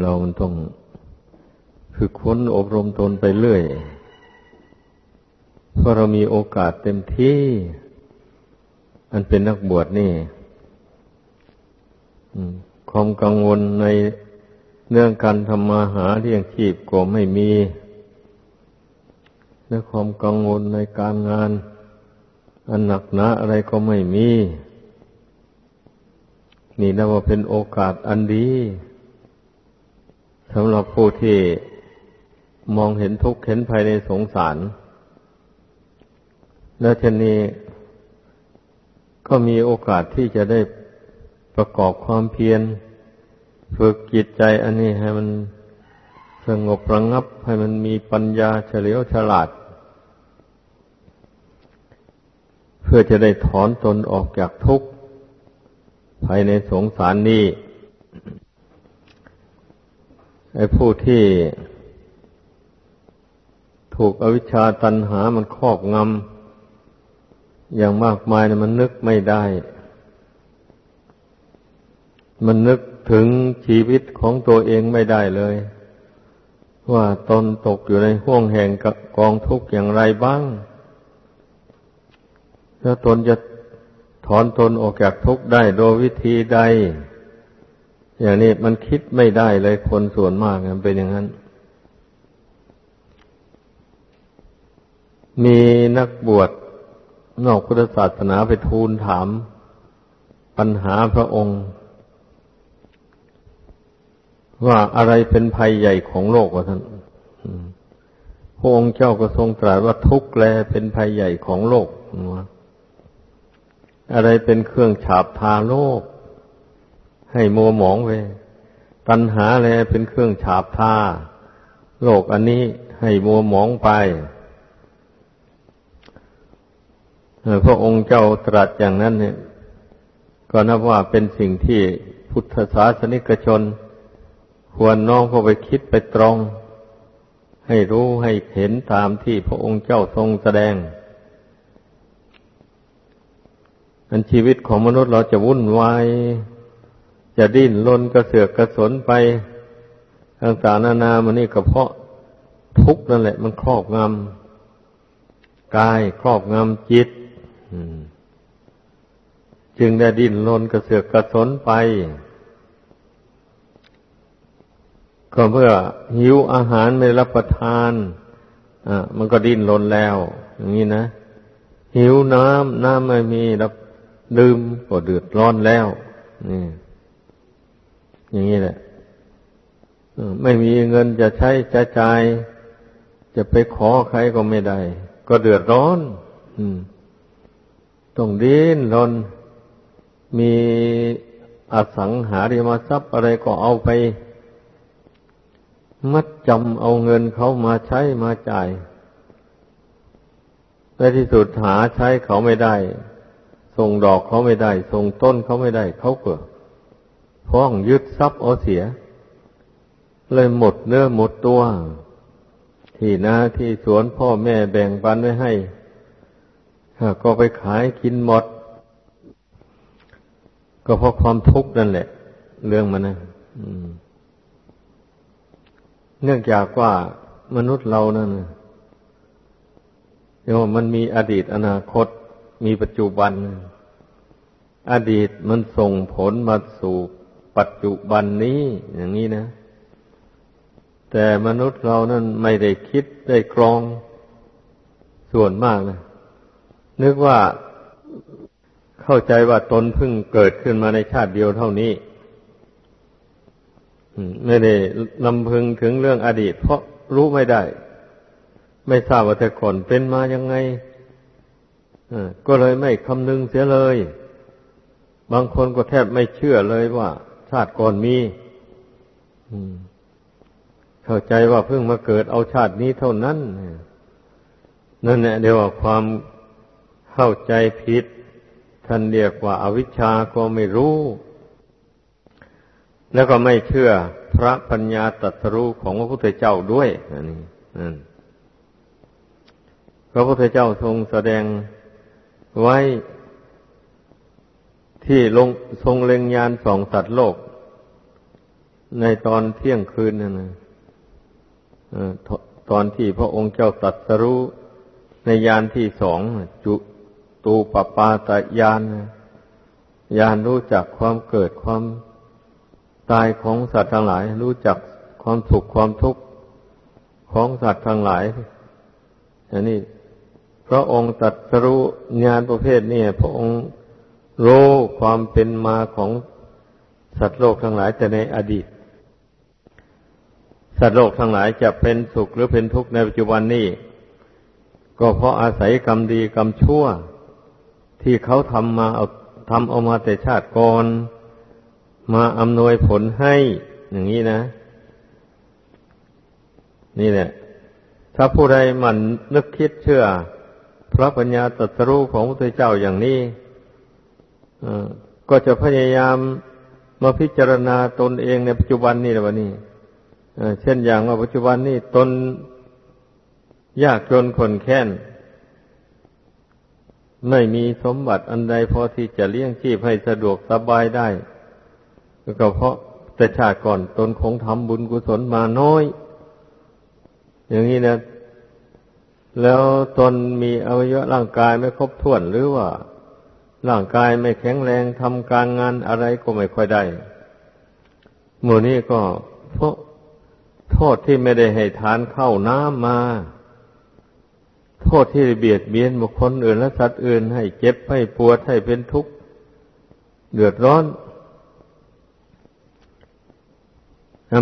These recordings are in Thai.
เรามันต้องฝึกค้นอบรมตนไปเรื่อย เพราะเรามีโอกาสเต็มที่ อันเป็นนักบวชนี่ความกังวลในเรื่องการทำมาหาเลี้ยงชีพก็ไม่มี และความกังวลในการงาน อันหนักหนาอะไรก็ไม่มี นี่นับว่าเป็นโอกาสอันดี สำหรับผู้ที่มองเห็นทุกข์เห็นภายในสงสาร แล้วทีนี้ก็มีโอกาสที่จะได้ประกอบความเพียรฝึกจิตใจอันนี้ให้มันสงบระงับให้มันมีปัญญาเฉลียวฉลาด เพื่อจะได้ถอนตนออกจากทุกข์ภายในสงสารนี้ ไอ้ผู้ที่ถูกอวิชชาตันหามันครอบงำอย่างมากมายนะมันนึกไม่ได้ มันนึกถึงชีวิตของตัวเองไม่ได้เลย ว่าตนตกอยู่ในห่วงแห่งกองทุกข์อย่างไรบ้าง แล้วตนจะถอนตนออกจากทุกข์ได้โดยวิธีใด อย่างนี้มันคิดไม่ได้เลยคนส่วนมากมันเป็นอย่างนั้น มีนักบวชนอกพุทธศาสนาไปทูลถาม ปัญหาพระองค์ ว่าอะไรเป็นภัยใหญ่ของโลกวะท่านพระองค์เจ้าก็ทรงตรัสว่าทุกข์แลเป็นภัยใหญ่ของโลก อะไรเป็นเครื่องฉาบทาโลก ให้มัวหมองไปตัณหาแลเป็นเครื่องฉาบทาโลกอันนี้ให้มัวหมองไปพระองค์เจ้าตรัสอย่างนั้นเนี่ย ก็นับว่าเป็นสิ่งที่พุทธศาสนิกชน ควรน้องเข้าไปคิดไปตรอง ให้รู้ให้เห็นตามที่พระองค์เจ้าทรงแสดงอันชีวิตของมนุษย์เราจะวุ่นวาย จะดิ้นรนกระเสือกกระสนไปต่างๆนานามันนี่ก็เพราะทุกข์นั่นแหละ มันครอบงำกายครอบงำจิตจึงได้ดิ้นรนกระเสือกกระสนไป ก็เพื่อหิวอาหารไม่รับประทานอ่ามันก็ดิ้นรนแล้ว อย่างนี้นะ หิวน้ำน้ำไม่มีรับดื่มก็เดือดร้อนแล้วนี่ อย่างนี้แหละไม่มีเงินจะใช้จะจ่าย จะไปขอใครก็ไม่ได้ ก็เดือดร้อนต้องดิ้นรน มีอสังหาริมทรัพย์อะไรก็เอาไป มัดจำเอาเงินเขามาใช้มาจ่ายในที่สุดหาใช้เขาไม่ได้ ส่งดอกเขาไม่ได้ ส่งต้นเขาไม่ได้ เขาเกิด พ้องยึดทรัพย์เอาเสีย เลยหมดเนื้อหมดตัว ที่นาที่สวนพ่อแม่แบ่งปันไว้ให้ก็ไปขายกินหมด ก็เพราะความทุกข์นั่นแหละ เรื่องมันนะเนื่องจากว่ามนุษย์เรานั่นเดี๋ยวมันมีอดีตอนาคต มีปัจจุบัน อดีตมันส่งผลมาสู่ ปัจจุบันนี้อย่างนี้นะ แต่มนุษย์เรานั้นไม่ได้คิดได้กรองส่วนมากนะ นึกว่าเข้าใจว่าตนเพิ่งเกิดขึ้นมาในชาติเดียวเท่านี้ไม่ได้ลำพึงถึงเรื่องอดีต เพราะรู้ไม่ได้ ไม่ทราบว่าแต่ก่อนเป็นมายังไงก็เลยไม่คำนึงเสียเลย บางคนก็แทบไม่เชื่อเลยว่าาติก่อนมีเข้าใจว่าเพิ่งมาเกิดเอาชาตินี้เท่านั้นนั่นแหละเดี๋ยวความเข้าใจผิด ท่านเรียกว่าอาวิชชาก็ไม่รู้ แล้วก็ไม่เชื่อพระปัญญาตรัสรู้ของพระพุทธเจ้าด้วยอันนี้นั่นพระพุทธเจ้าทรงแสดงไว้ที่ลงทรงเล็งยานสองสัตว์โลก ในตอนเที่ยงคืนนั่นนะตอนที่พระองค์เจ้าตัดสรู้ในยานที่สองจุตูปปาตยานยานรู้จักความเกิดความตายของสัตว์ทั้งหลาย รู้จักความสุขความทุกข์ของสัตว์ทั้งหลายอันนี้พระองค์ตัดสรู้งานประเภทนี้พระองค์รู้ความเป็นมาของสัตว์โลกทั้งหลายแต่ในอดีต สัตว์โลกทั้งหลายจะเป็นสุขหรือเป็นทุกข์ในปัจจุบันนี้ ก็เพราะอาศัยกรรมดีกรรมชั่ว ที่เขาทำมาเอาทำเอามาแต่ชาติก่อนมาอำนวยผลให้อย่างนี้นะ นี่แหละ ถ้าผู้ใดมันนึกคิดเชื่อ พระปัญญาตรัสรู้ของพระเจ้าอย่างนี้ก็จะพยายามมาพิจารณาตนเองในปัจจุบันนี่แหละวันนี้ เช่นอย่างว่าปัจจุบันนี่ตนยากจนคนแค้น ไม่มีสมบัติอันใดพอที่จะเลี้ยงชีพให้สะดวกสบายได้ ก็เพราะแต่ชาติก่อนตนคงทำบุญกุศลมาน้อย อย่างนี้นะแล้วตนมีอวัยวะร่างกายไม่ครบถ้วนหรือว่า ร่างกายไม่แข็งแรงทำการงานอะไรก็ไม่ค่อยได้หมู่นี้ก็เพราะ ษที่ไม่ได้ให้ทานเข้าน้ำมา โทษที่เบียดเบียนบุคคลอื่นและสัตว์อื่นให้เจ็บให้ปวดให้เป็นทุกข์เดือดร้อน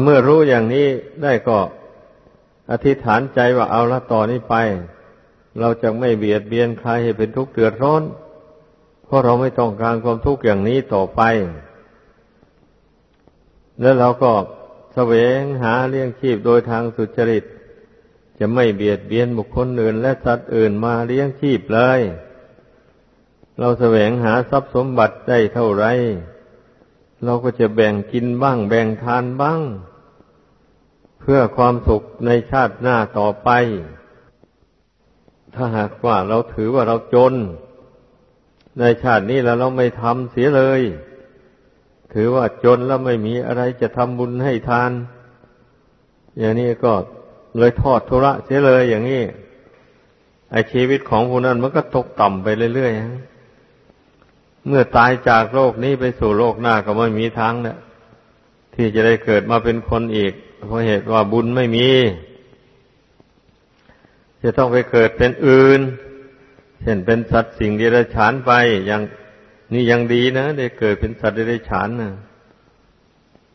เมื่อรู้อย่างนี้ได้ก็อธิษฐานใจว่าเอาละต่อนนี้ไป เราจะไม่เบียดเบียนใครให้เป็นทุกข์เดือดร้อน เพราะเราไม่ต้องการความทุกข์อย่างนี้ต่อไป แล้วเราก็ สวงหาเลี้ยงชีพโดยทางสุจริต จะไม่เบียดเบียนบุคคลอื่น และสัตว์อื่นมาเลี้ยงชีพเลย เราแสวงหาทรัพย์สมบัติได้เท่าไร เราก็จะแบ่งกินบ้าง แบ่งทานบ้าง เพื่อความสุขในชาติหน้าต่อไป ถ้าหากว่าเราถือว่าเราจน ในชาตินี้แล้วเราไม่ทำเสียเลย ถือว่าจนแล้วไม่มีอะไรจะทำบุญให้ทาน อย่างนี้ก็เลยทอดทุระเสียเลยอย่างนี้ไอชีวิตของผู้นั้นมันก็ตกต่ำไปเรื่อยๆ เมื่อตายจากโลกนี้ไปสู่โลกหน้าก็ไม่มีทางเนี่ยที่จะได้เกิดมาเป็นคนอีก เพราะเหตุว่าบุญไม่มี จะต้องไปเกิดเป็นอื่น เช่นเป็นสัตว์สิ่งเดรัจฉานไปอย่าง นี่ยังดีนะได้เกิดเป็นสัตว์เดรัจฉานนะ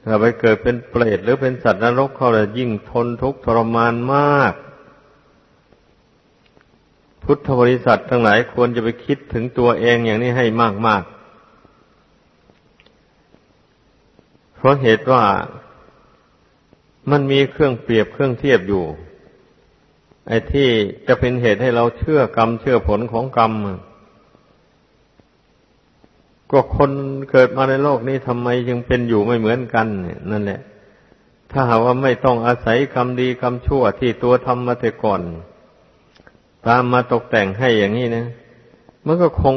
ถ้าไปเกิดเป็นเปรตหรือเป็นสัตว์นรกเขาจะยิ่งทนทุกข์ทรมานมาก พุทธบริษัททั้งหลายควรจะไปคิดถึงตัวเองอย่างนี้ให้มากมากเพราะเหตุว่ามันมีเครื่องเปรียบเครื่องเทียบอยู่ ไอ้ที่จะเป็นเหตุให้เราเชื่อกรรมเชื่อผลของกรรม ก็คนเกิดมาในโลกนี้ทำไมยังเป็นอยู่ไม่เหมือนกันนั่นแหละ ถ้าหากว่าไม่ต้องอาศัยกรรมดีกรรมชั่วที่ตัวทำมาแต่ก่อน ตามมาตกแต่งให้อย่างนี้นะมันก็คง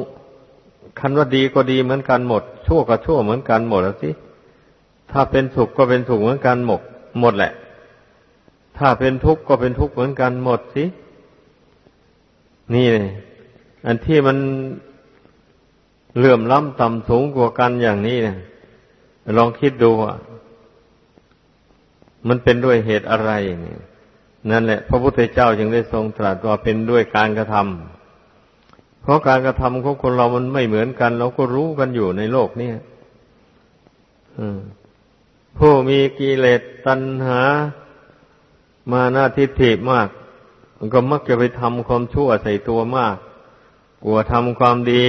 คันว่าดีก็ดีเหมือนกันหมด ชั่วก็ชั่วเหมือนกันหมดแล้วสิถ้าเป็นสุขก็เป็นสุขเหมือนกันหมดหมดแหละ ถ้าเป็นทุกข์ก็เป็นทุกข์เหมือนกันหมดสินี่เลยอันที่มัน เลื่อมล้ำต่ำสูงกว่ากันอย่างนี้เนี่ยลองคิดดูว่ามันเป็นด้วยเหตุอะไรนี่นั่นแหละ พระพุทธเจ้าจึงได้ทรงตรัสว่าเป็นด้วยการกระทำเพราะการกระทำของคนเรามันไม่เหมือนกัน เราก็รู้กันอยู่ในโลกนี้ผู้มีกิเลสตัณหา มาหน้าทิฏฐิมาก มันก็มักจะไปทำความชั่วใส่ตัวมาก กลัวทำความดี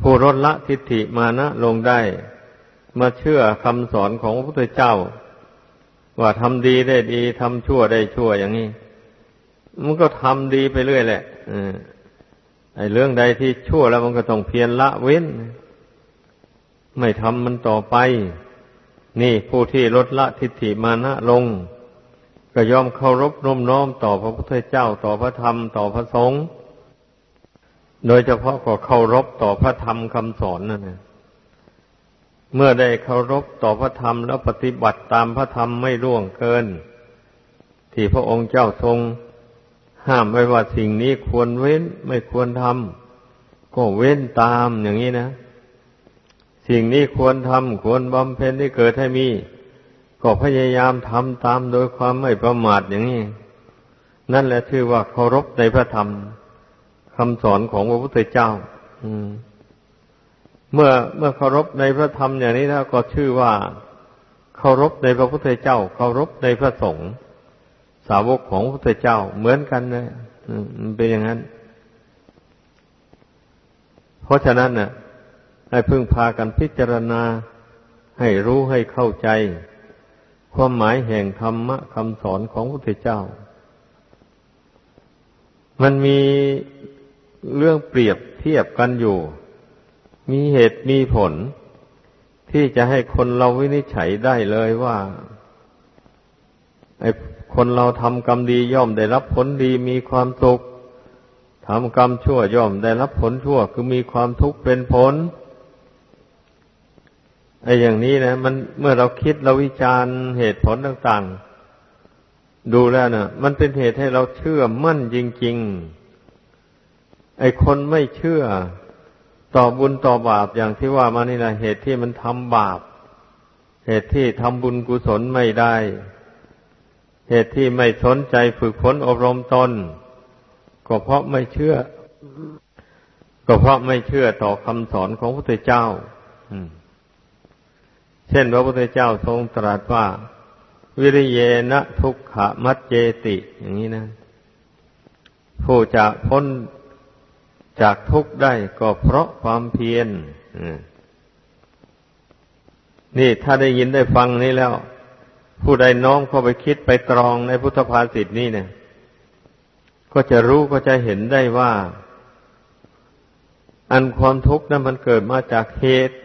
ผู้ลดละทิฏฐิมานะลงได้ มาเชื่อคำสอนของพระพุทธเจ้า ว่าทำดีได้ดีทำชั่วได้ชั่วอย่างนี้ มันก็ทำดีไปเรื่อยแหละไอ้เรื่องใดที่ชั่วแล้วมันก็ต้องเพียรละเว้น ไม่ทำมันต่อไป นี่ผู้ที่ลดละทิฏฐิมานะลง ก็ยอมเคารพน้มน้อมต่อพระพุทธเจ้าต่อพระธรรมต่อพระสงฆ์ โดยเฉพาะก็เคารพต่อพระธรรมคำสอนนั่นนะเมื่อได้เคารพต่อพระธรรมแล้วปฏิบัติตามพระธรรมไม่ล่วงเกิน ที่พระองค์เจ้าทรง ห้ามไว้ว่าสิ่งนี้ควรเว้นไม่ควรทำก็เว้นตามอย่างนี้นะ สิ่งนี้ควรทำควรบำเพ็ญที่เกิดให้มี ก็พยายามทำตามโดยความไม่ประมาทอย่างนี้ นั่นแหละชื่อว่าเคารพในพระธรรมำสอนของพระพุทธเจ้าเมื่อเมื่อเคารพในพระธรรมอย่างนี้แล้วก็ชื่อว่าเคารพในพระพุทธเจ้า เคารพในพระสงฆ์สาวกของพระพุทธเจ้าเหมือนกันนะมันเป็นอย่างนั้น เพราะฉะนั้นน่ะ ให้พึ่งพากันพิจารณาให้รู้ให้เข้าใจ ความหมายแห่งธรรมะคำสอนของพระพุทธเจ้า มันมี เรื่องเปรียบเทียบกันอยู่ มีเหตุมีผล ที่จะให้คนเราวินิจฉัยได้เลยว่าไอ้คนเราทำกรรมดีย่อมได้รับผลดีมีความสุขทำกรรมชั่วย่อมได้รับผลชั่ว คือมีความทุกข์เป็นผลไอ้อย่างนี้นะ มันเมื่อเราคิดเราวิจารณ์เหตุผลต่าง ๆ ดูแล้วนะมันเป็นเหตุให้เราเชื่อมั่นจริง ๆ ไอ้คนไม่เชื่อต่อบุญต่อบาปอย่างที่ว่ามานี่นะเหตุที่มันทำบาป เหตุที่ทำบุญกุศลไม่ได้ เหตุที่ไม่สนใจฝึกฝนอบรมตน ก็เพราะไม่เชื่อ ก็เพราะไม่เชื่อต่อคำสอนของพระพุทธเจ้าเช่นพระพุทธเจ้าทรงตรัสว่า วิริเยนะทุกขมัจเจติ อย่างนี้นะ ผู้จะพ้น จากทุกข์ได้ก็เพราะความเพียรนี่ถ้าได้ยินได้ฟังนี้แล้ว ผู้ใดน้อมเข้าไปคิดไปตรองในพุทธภาษิตนี้เนี่ย ก็จะรู้ก็จะเห็นได้ว่า อันความทุกข์นั้นมันเกิดมาจากเหตุ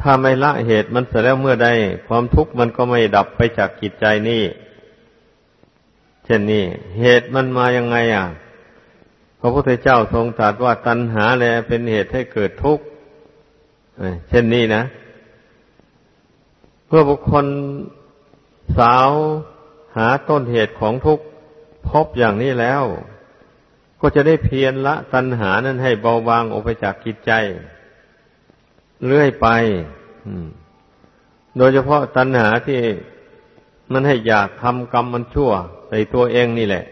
ถ้าไม่ละเหตุมันเสร็จแล้วเมื่อใดความทุกข์มันก็ไม่ดับไปจากจิตใจนี่ เช่นนี้ เหตุมันมายังไงอะ พระพุทธเจ้าทรงตรัสว่าตัณหาแลเป็นเหตุให้เกิดทุกข์เช่นนี้นะเมื่อบุคคลสาวหาต้นเหตุของทุกข์พบอย่างนี้แล้ว ก็จะได้เพียรละตัณหานั้นให้เบาบางออกไปจากกิจใจ เรื่อยไปโดยเฉพาะตัณหาที่มันให้อยากทำกรรมมันชั่วใส่ตัวเองนี่แหละ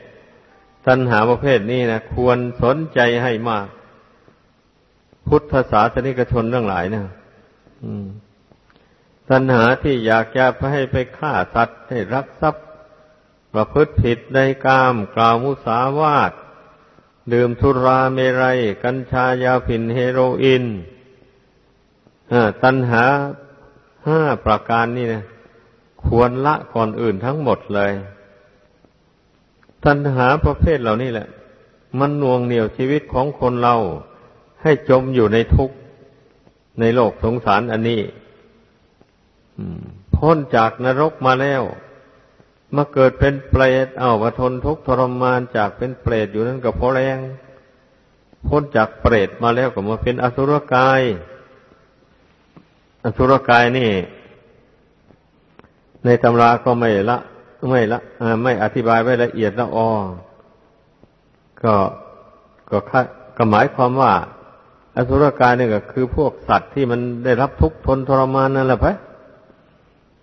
ตัณหาประเภทนี้นะควรสนใจให้มาก พุทธศาสนิกชนเรื่องหลายนะตัณหาที่อยากจะให้ไปฆ่าสัตว์ให้รักทรัพย์ ประพฤติผิดในกามกล่าวมุสาวาทดื่มสุราเมรัย กัญชายาผินเฮโรอีนตัณหาห้าประการนี่นะควรละก่อนอื่นทั้งหมดเลย ตัณหาประเภทเหล่านี้แหละ มันน่วงเหนี่ยวชีวิตของคนเราให้จมอยู่ในทุกข์ในโลกสงสารอันนี้พ้นจากนรกมาแล้ว มาเกิดเป็นเปรตเอามาทนทุกข์ทรมานจากเป็นเปรตอยู่นั่นก็เพอแรง พ้นจากเปรตมาแล้วก็มาเป็นอสุรกาย อสุรกายนี่ ในตำราก็ไม่ละ ไม่ละไม่อธิบายไว้ละเอียดละออก็ก็ก็หมายความว่า อสุรกายนี่ก็คือพวกสัตว์ที่มันได้รับทุกข์ทนทรมานนั่นแหละพะ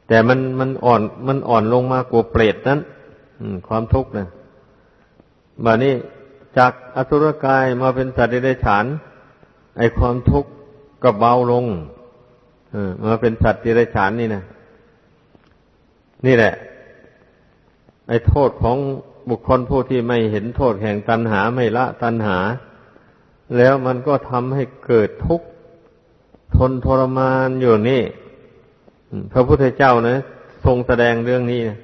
แต่มันมันอ่อนมันอ่อนลงมากว่าเปรตนั้นความทุกข์นะบานี้จากอสุรกายมาเป็นสัตว์ได้ฉาน ไอความทุกข์ก็เบาลงมาเป็นสัตว์ที่ได้ฉานนี่นะนี่แหละ ไอ้โทษของบุคคลผู้ที่ไม่เห็นโทษแห่งตัณหาไม่ละตัณหา แล้วมันก็ทำให้เกิดทุกข์ทนทรมานอยู่นี่พระพุทธเจ้านะทรงแสดงเรื่องนี้นะ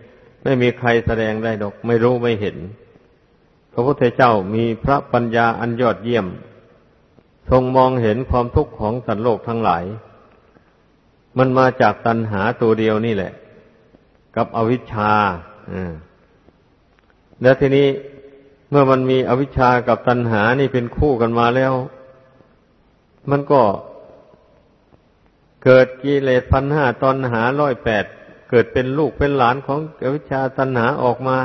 ไม่มีใครแสดงได้ดอก ไม่รู้ไม่เห็น พระพุทธเจ้ามีพระปัญญาอันยอดเยี่ยม ทรงมองเห็นความทุกข์ของสัตว์โลกทั้งหลาย มันมาจากตัณหาตัวเดียวนี่แหละ กับอวิชชาอ่า แล้วทีนี้เมื่อมันมีอวิชชากับตัณหานี่เป็นคู่กันมาแล้ว มันก็เกิดกิเลสพันห้าตอนหาร้อยแปดเกิดเป็นลูกเป็นหลานของอวิชาตัณหาออกมา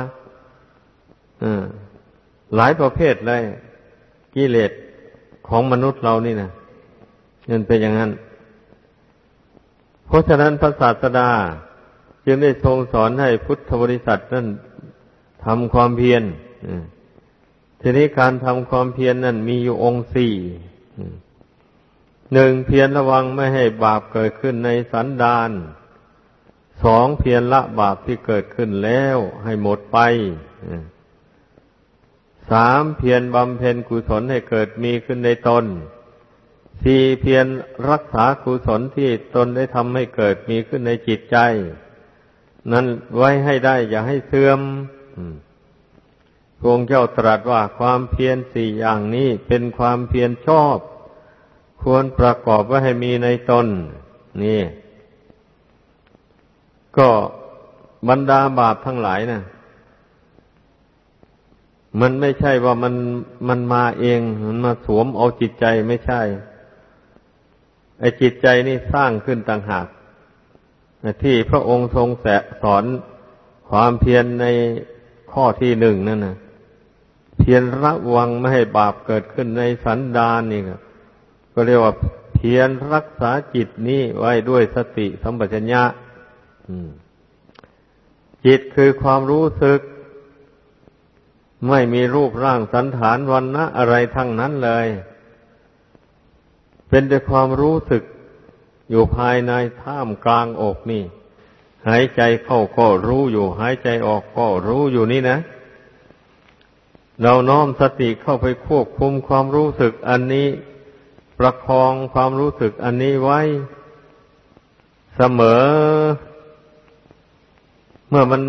หลายประเภทเลยกิเลสของมนุษย์เรานี่นะนั่นเป็นอย่างนั้น เพราะฉะนั้นพระศาสดา จึงได้ทรงสอนให้พุทธบริษัทนั่น ทำความเพียรทีนี้การทำความเพียรนนั้นมีอยู่องค์สี่หนึ่งเพียรระวังไม่ให้บาปเกิดขึ้นในสันดานสองเพียรละบาปที่เกิดขึ้นแล้วให้หมดไปสามเพียรบำเพ็ญกุศลให้เกิดมีขึ้นในตนสี่เพียรรักษากุศลที่ตนได้ทำให้เกิดมีขึ้นในจิตใจ นั้นไว้ให้ได้อย่าให้เสื่อม พระองค์เจ้าตรัสว่าความเพียรสี่อย่างนี้เป็นความเพียรชอบ ควรประกอบไว้ให้มีในตน นี่ ก็บรรดาบาปทั้งหลายนะมันไม่ใช่ว่ามันมันมาเอง มันมาสวมเอาจิตใจไม่ใช่ ไอ้จิตใจนี่สร้างขึ้นต่างหากที่พระองค์ทรงแสสอนความเพียรใน ข้อที่หนึ่งนั่นนะเพียรระวังไม่ให้บาปเกิดขึ้นในสันดานนี่ครับก็เรียกว่าเพียรรักษาจิตนี้ไว้ด้วยสติสัมปชัญญะจิตคือความรู้สึก ไม่มีรูปร่างสันฐานวันนะอะไรทั้งนั้นเลย เป็นแต่ความรู้สึกอยู่ภายในท่ามกลางอกนี่ หายใจเข้าก็รู้อยู่ หายใจออกก็รู้อยู่นี่นะ เราน้อมสติเข้าไปควบคุมความรู้สึกอันนี้ ประคองความรู้สึกอันนี้ไว้ เสมอ เมื่อมัน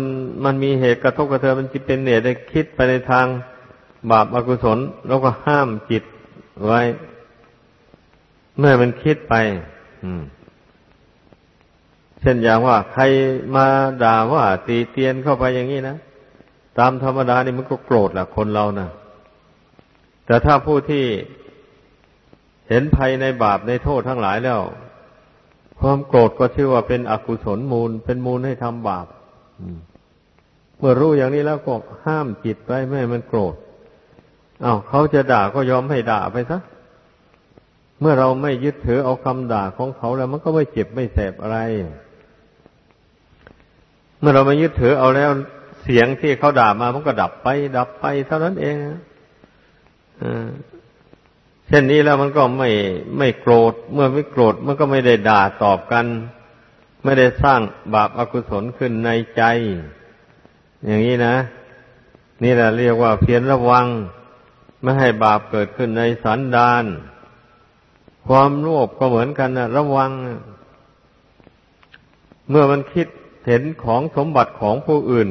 มันมีเหตุกระทบกระเทือนมันจะเป็นเนี่ยได้คิดไปในทางบาปอกุศลแล้วก็ห้ามจิตไว้ เมื่อมันคิดไป อืม ช่นอย่างว่าใครมาด่าว่าตีเตียนเข้าไปอย่างนี้นะ ตามธรรมดานี่มันก็โกรธแหละคนเรานะแต่ถ้าผู้ที่เห็นภัยในบาปในโทษทั้งหลายแล้ว ความโกรธก็ชื่อว่าเป็นอกุศลมูล เป็นมูลให้ทำบาปเมื่อรู้อย่างนี้แล้วก็ห้ามจิตไว้ไม่ให้มันโกรธอา้าวเขาจะด่าก็ยอมให้ด่าไปซะเมื่อเราไม่ยึดถือเอาคำด่าของเขาแล้ว มันก็ไม่เจ็บไม่แสบอะไร เมื่อเราไม่ยึดถือเอาแล้วเสียงที่เขาด่ามามันก็ดับไป ดับไปเท่านั้นเองอ่าเช่นนี้แล้วมันก็ไม่ไม่โกรธ เมื่อไม่โกรธมันก็ไม่ได้ด่าตอบกัน ไม่ได้สร้างบาปอากุศลขึ้นในใจ อย่างนี้นะ นี่แหละเรียกว่าเพียรระวัง ไม่ให้บาปเกิดขึ้นในสันดานความโลภก็เหมือนกันนะระวัง เมื่อมันคิด เห็นของสมบัติของผู้อื่น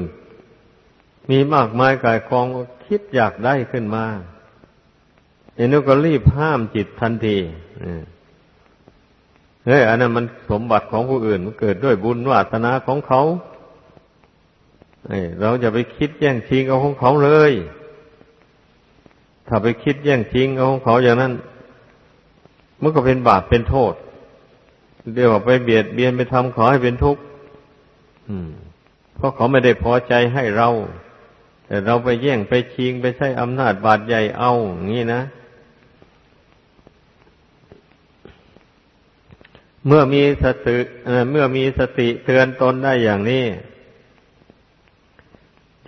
มีมากมายกายกองคิดอยากได้ขึ้นมาอย่างนี้ก็รีบห้ามจิตทันทีเฮ้ยอันนั้นมันสมบัติของผู้อื่น มันเกิดด้วยบุญวาสนาของเขาเราจะไปคิดแย่งชิงเอาของเขาเลย ถ้าไปคิดแย่งชิงเอาของเขาอย่างนั้น มันก็เป็นบาปเป็นโทษ เรียกว่าไปเบียดเบียนไปทำขอให้เป็นทุกข์ เพราะเขาไม่ได้พอใจให้เรา แต่เราไปแย่งไปชิงไปใช้อำนาจบาดใหญ่เอาอย่างนี้นะ เมื่อมีสติเมื่อมีสติเตือนตนได้อย่างนี้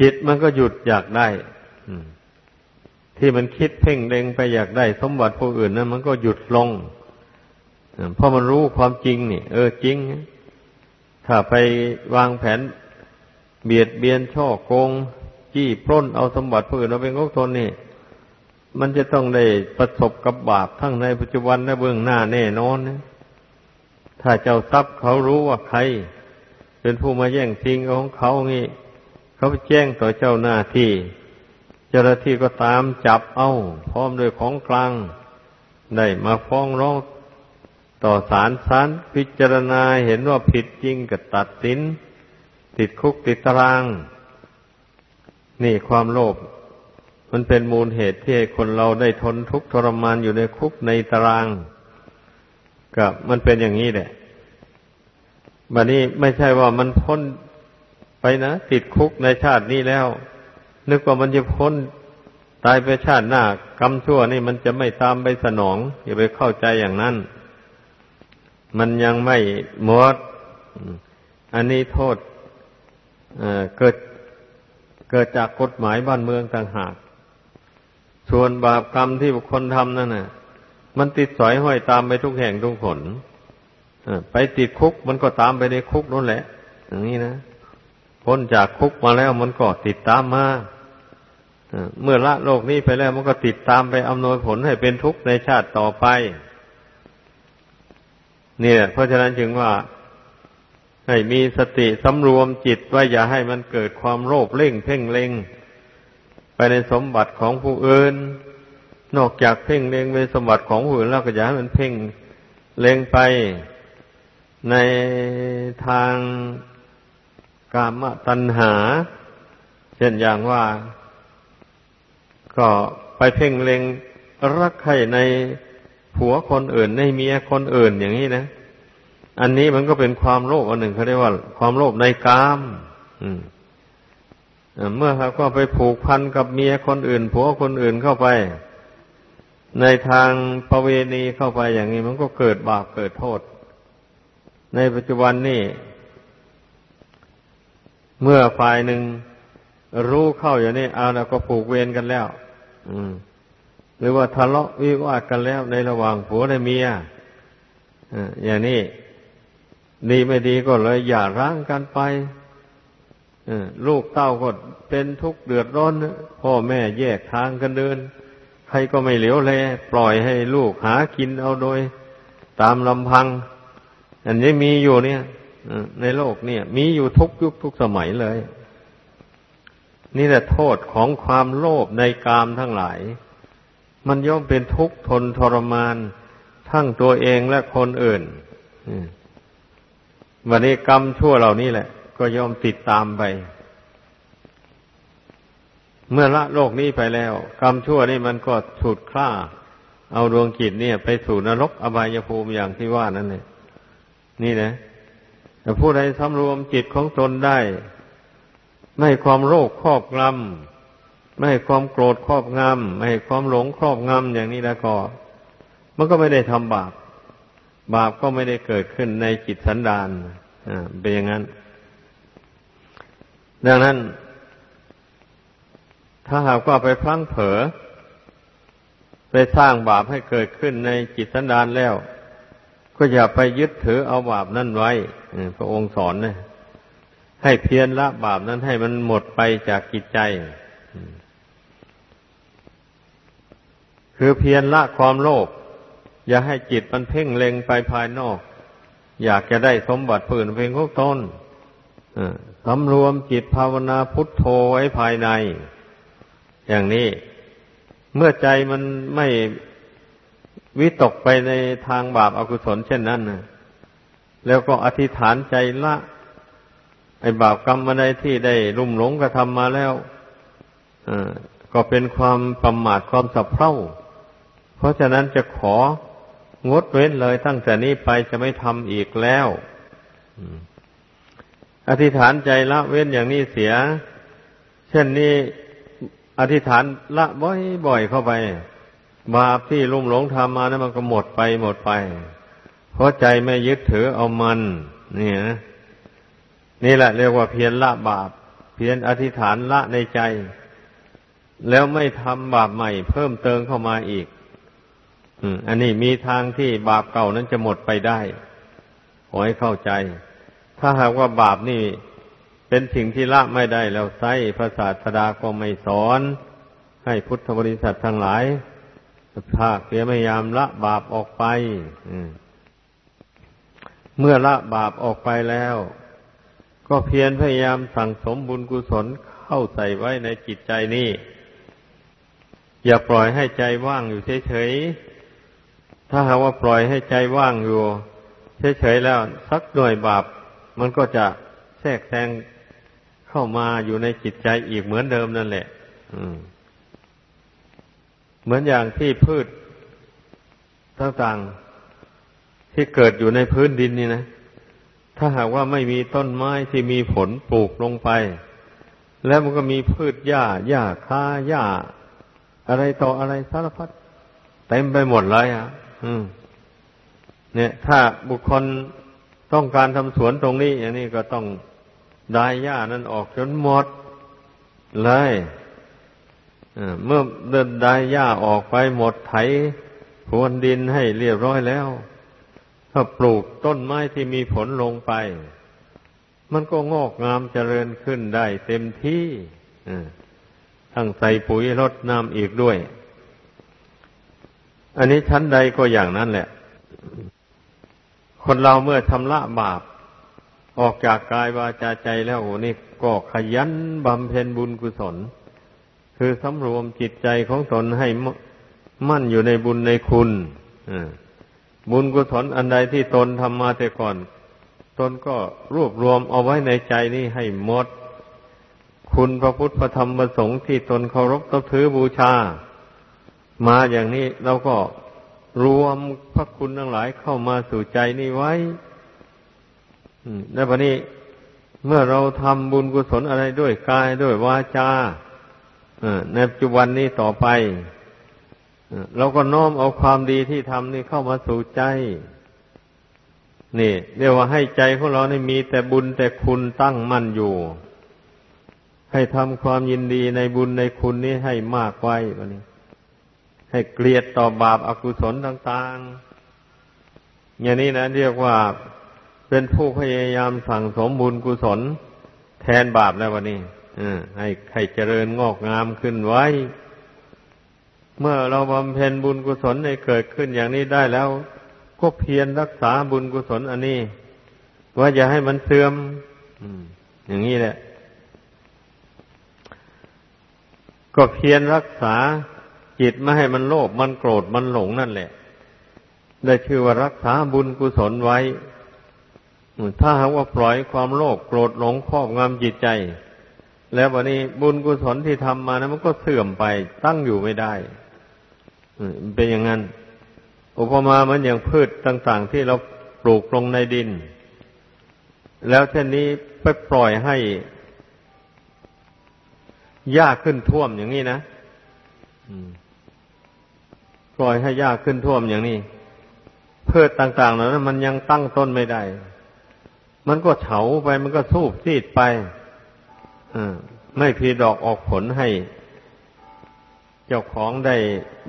จิตมันก็หยุดอยากได้ที่มันคิดเพ่งเล็งไปอยากได้ สมบัติผู้อื่นนั้นมันก็หยุดลงเพราะมันรู้ความจริงนี่ เออจริง ถ้าไปวางแผนเบียดเบียนช่อโกง จี้ปล้นเอาสมบัติผู้อื่นเราเป็นของตนนี่ มันจะต้องได้ประสบกับบาปทั้งในปัจจุบันและเบื้องหน้าแน่นอนนะถ้าเจ้าทรัพย์เขารู้ว่าใคร เป็นผู้มาแย่งชิงของเขางี้ เขาไปแจ้งต่อเจ้าหน้าที่ เจ้าหน้าที่ก็ตามจับเอา พร้อมด้วยของกลาง ได้มาฟ้องร้อง ต่อศาลศาลพิจารณาเห็นว่าผิดจริงก็ตัดสิน ติดคุกติดตาราง นี่ความโลภมันเป็นมูลเหตุที่คนเราได้ทนทุกข์ทรมานอยู่ในคุกในตารางกับมันเป็นอย่างนี้แหละบัดนี้ไม่ใช่ว่ามันพ้นไปนะติดคุกในชาตินี้แล้ว นึกว่ามันจะพ้นตายไปชาติหน้ากรรมชั่วนี่มันจะไม่ตามไปสนอง อย่าไปเข้าใจอย่างนั้น มันยังไม่หมด อันนี้โทษเกิดเกิดจากกฎหมายบ้านเมืองต่างหาก ส่วนบาปกรรมที่บุคคลทำนั่นน่ะ มันติดสอยห้อยตามไปทุกแห่งทุกผลไปติดคุกมันก็ตามไปในคุกนั่นแหละ อย่างนี้นะพ้นจากคุกมาแล้วมันก็ติดตามมาเมื่อละโลกนี้ไปแล้วมันก็ติดตามไปอำนวยผลให้เป็นทุกข์ในชาติต่อไป เนี่ย เพราะฉะนั้นจึงว่า ให้มีสติสำรวมจิตไว้อย่าให้มันเกิดความโลภเล่งเพ่งเล็ง ไปในสมบัติของผู้อื่น นอกจากเพ่งเล็งในสมบัติของผู้อื่นแล้วก็อย่าให้มันเพ่งเล็งไปในทางกามตัณหา เช่นอย่างว่า ก็ไปเพ่งเล็งรักใครใน ผัวคนอื่นในเมียคนอื่นอย่างนี้นะ อันนี้มันก็เป็นความโลภอันหนึ่งเขาเรียกว่า ความโลภในกามเมื่อหากว่าไปผูกพันกับเมียคนอื่น ผัวคนอื่นเข้าไป ในทางประเวณีเข้าไปอย่างนี้ มันก็เกิดบาปเกิดโทษ ในปัจจุบันนี่เมื่อฝ่ายหนึ่งรู้เข้าอย่างนี้เอาแล้วก็ผูกเวรกันแล้ว อืม หรือว่าทะเลาะวิวาทกันแล้วในระหว่างผัวและเมียอย่างนี้ดีไม่ดีก็เลยอย่าร้างกันไปลูกเต้าก็เป็นทุกข์เดือดร้อน พ่อแม่แยกทางกันเดิน ใครก็ไม่เหลียวแล ปล่อยให้ลูกหากินเอาโดย ตามลำพัง อันนี้มีอยู่เนี่ยในโลกเนี่ย มีอยู่ทุกยุคทุกสมัยเลย นี่แหละโทษของความโลภในกามทั้งหลาย มันย่อมเป็นทุกข์ทนทรมานทั้งตัวเองและคนอื่นวันนี้กรรมชั่วเหล่านี้แหละ ก็ย่อมติดตามไป เมื่อละโลกนี้ไปแล้ว กรรมชั่วนี่มันก็ฉุดคล้าเอาดวงจิตเนี่ย ไปสู่นรกอบายภูมิอย่างที่ว่านั่นเลยนี่นะแต่ผู้ใดสำรวมจิตของตนได้ ไม่ความโรคครอบงำ ไม่ความโกรธครอบงำไม่ความหลงครอบงำอย่างนี้แล้วก็ มันก็ไม่ได้ทำบาป บาปก็ไม่ได้เกิดขึ้นในจิตสันดานอ่าเป็นอย่างนั้น ดังนั้น ถ้าหากว่าไปพลั้งเผลอไปสร้างบาปให้เกิดขึ้นในจิตสันดานแล้ว ก็อย่าไปยึดถือเอาบาปนั่นไว้พระองค์สอนนะให้เพียรละบาปนั้นให้มันหมดไปจากจิตใจ คือเพียรละความโลภอย่าให้จิตมันเพ่งเล็งไปภายนอก อยากจะได้สมบัติผืนเพียงของตนสำรวมจิตภาวนาพุทโธไว้ภายใน อย่างนี้ เมื่อใจมันไม่วิตกไปในทางบาปอากุศลเช่นนั้นนะแล้วก็อธิษฐานใจละ ไอบาปกรรมอะไรที่ได้ลุ่มหลงกระทำมาแล้วก็เป็นความประมาทความสับเพร่า เพราะฉะนั้นจะของดเว้นเลยตั้งแต่นี้ไปจะไม่ทำอีกแล้วอธิษฐานใจละเว้นอย่างนี้เสีย เช่นนี้อธิษฐานละบ่อยๆเข้าไป บาปที่ลุ่มหลงทำมานะั้นมันก็หมดไปหมดไป เพราะใจไม่ยึดถือเอามัน นี่นะนี่แหละเรียกว่าเพียรละบาป เพียรอธิษฐานละในใจ แล้วไม่ทำบาปใหม่เพิ่มเติมเข้ามาอีก อันนี้มีทางที่บาปเก่านั้นจะหมดไปได้ขอให้เข้าใจ ถ้าหากว่าบาปนี่เป็นสิ่งที่ละไม่ได้แล้วไซพระศาสดาก็ไม่สอน ให้พุทธบริษัททั้งหลายภาคเพียพยายามละบาปออกไปเมื่อละบาปออกไปแล้ว ก็เพียรพยายามสั่งสมบุญกุศลเข้าใส่ไว้ในจิตใจนี่ อย่าปล่อยให้ใจว่างอยู่เฉยๆ ถ้าหากว่าปล่อยให้ใจว่างอยู่เฉยๆแล้ว สักหน่วยบาป มันก็จะแทรกแซงเข้ามาอยู่ในจิตใจอีกเหมือนเดิมนั่นแหละเหมือนอย่างที่พืชต่างๆที่เกิดอยู่ในพื้นดินนี่นะ ถ้าหากว่าไม่มีต้นไม้ที่มีผลปลูกลงไป แล้วมันก็มีพืชหญ้าหญ้าคาหญ้า อะไรต่ออะไรสารพัดเต็มไปหมดเลยอะ เนี่ย ถ้าบุคคลต้องการทำสวนตรงนี้ อย่างนี้ก็ต้องดายหญ้านั้นออกจนหมดเลยเมื่อเดินดายหญ้าออกไปหมดไถพรวนดินให้เรียบร้อยแล้ว ถ้าปลูกต้นไม้ที่มีผลลงไป มันก็งอกงามเจริญขึ้นได้เต็มที่ทั้งใส่ปุ๋ยรดน้ำอีกด้วย อันนี้ชั้นใดก็อย่างนั้นแหละ คนเราเมื่อชำระบาป ออกจากกายวาจาใจแล้วนี่ก็ขยันบำเพ็ญบุญกุศล คือสำรวมจิตใจของตนให้มั่นอยู่ในบุญในคุณบุญกุศลอันใดที่ตนทำมาแต่ก่อน ตนก็รวบรวมเอาไว้ในใจนี้ให้หมด คุณพระพุทธพระธรรมพระสงฆ์ที่ตนเคารพต้ถือบูชา มาอย่างนี้เราก็รวมพระคุณทั้งหลายเข้ามาสู่ใจนี้ไว้แล้ววันนี้เมื่อเราทำบุญกุศลอะไรด้วยกายด้วยวาจาในปัจจุบันนี้ต่อไปเราก็น้อมเอาความดีที่ทำนี่เข้ามาสู่ใจ นี่เรียกว่าให้ใจของเรานี่มีแต่บุญแต่คุณตั้งมั่นอยู่ ให้ทำความยินดีในบุญในคุณนี้ให้มากไว้วันนี้ ให้เกลียดต่อบาปอากุศลต่างๆ อย่างนี้นะเรียกว่าเป็นผู้พยายามสั่งสมบุญกุศล แทนบาปแล้ววันนี้ให้ให้เจริญงอกงามขึ้นไว้ เมื่อเราบำเพ็ญบุญกุศลในเกิดขึ้นอย่างนี้ได้แล้ว ก็เพียรรักษาบุญกุศลอันนี้ ว่าอย่าให้มันเสื่อมอย่างนี้แหละ ก็เพียรรักษา จิตไม่ให้มันโลภมันโกรธมันหลงนั่นแหละ ได้ชื่อว่ารักษาบุญกุศลไว้ ถ้าหากว่าปล่อยความโลภโกรธหลงครอบงำจิตใจ แล้ววันนี้บุญกุศลที่ทำมานะมันก็เสื่อมไปตั้งอยู่ไม่ได้เป็นอย่างนั้น อุปมามันอย่างพืชต่างๆ ที่เราปลูกลงในดิน แล้วเช่นนี้ไปปล่อยให้หญ้าขึ้นท่วมอย่างนี้นะ ปล่อยให้หญ้าขึ้นท่วมอย่างนี้พืชต่างๆเหล่านั้นมันยังตั้งต้นไม่ได้ มันก็เฉาไปมันก็สูบซีดไปไม่พีดอกออกผลให้ เจ้าของได้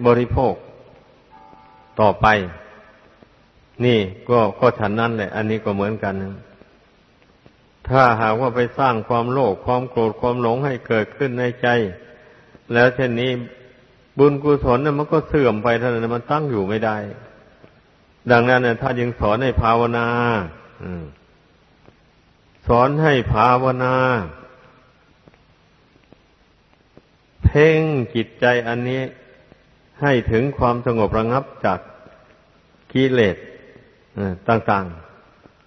บริโภคต่อไป นี่ก็ก็ฉันนั้นแหละ อันนี้ก็เหมือนกันถ้าหากว่าไปสร้างความโลภความโกรธความหลงให้เกิดขึ้นในใจ แล้วเช่นนี้ บุญกุศลเนั้นมันก็เสื่อมไปเท่านั้นมันตั้งอยู่ไม่ได้ ดังนั้นถ้านยังสอนให้ภาวนาสอนให้ภาวนา เพ่งจิตใจอันนี้ ให้ถึงความสงบระงับจากกิเลสต่าง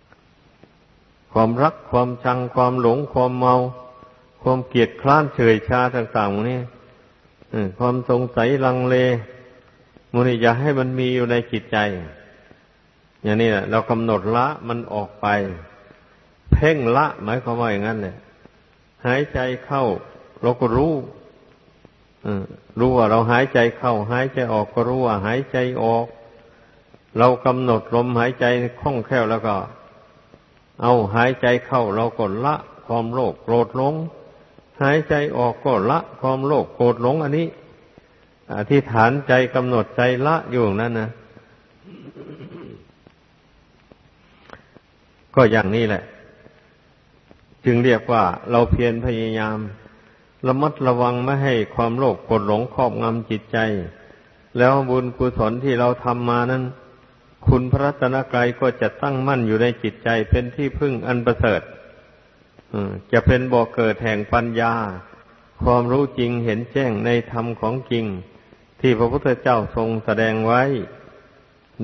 ๆความรักความชังความหลงความเมา ความเกลียดคร้านเฉยชาต่างๆนี้ ความสงสัยลังเลมันอย่าให้มันมีอยู่ในจิตใจ อย่างนี้แหละเรากำหนดละมันออกไป เพ่งละหมายความว่าอย่างนั้นเลยหายใจเข้า เราก็รู้รู้ว่าเราหายใจเข้า หายใจออกก็รู้ว่าหายใจออก เรากำหนดลมหายใจคล่องแคล่วแล้วก็ เอาหายใจเข้า เราก็ละความโลภโกรธลง หายใจออกก็ละความโลภโกรธหลงอันนี้อธิษฐานใจกำหนดใจละอยู่นั้นนะก็อย่างนี้แหละ จึงเรียกว่าเราเพียรพยายาม ระมัดระวังไม่ให้ความโลภโกดหลงครอบงำจิตใจ แล้วบุญกุศลที่เราทำมานั้น คุณพระรัตนกรัยก็จะตั้งมั่นอยู่ในจิตใจเป็นที่พึ่งอันประเสริฐ จะเป็นบ่อกเกิดแห่งปัญญา ความรู้จริงเห็นแจ้งในธรรมของจริง ที่พระพุทธเจ้าทรงแสดงไว้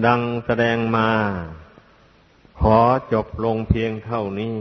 ดังแสดงมา ขอจบลงเพียงเท่านี้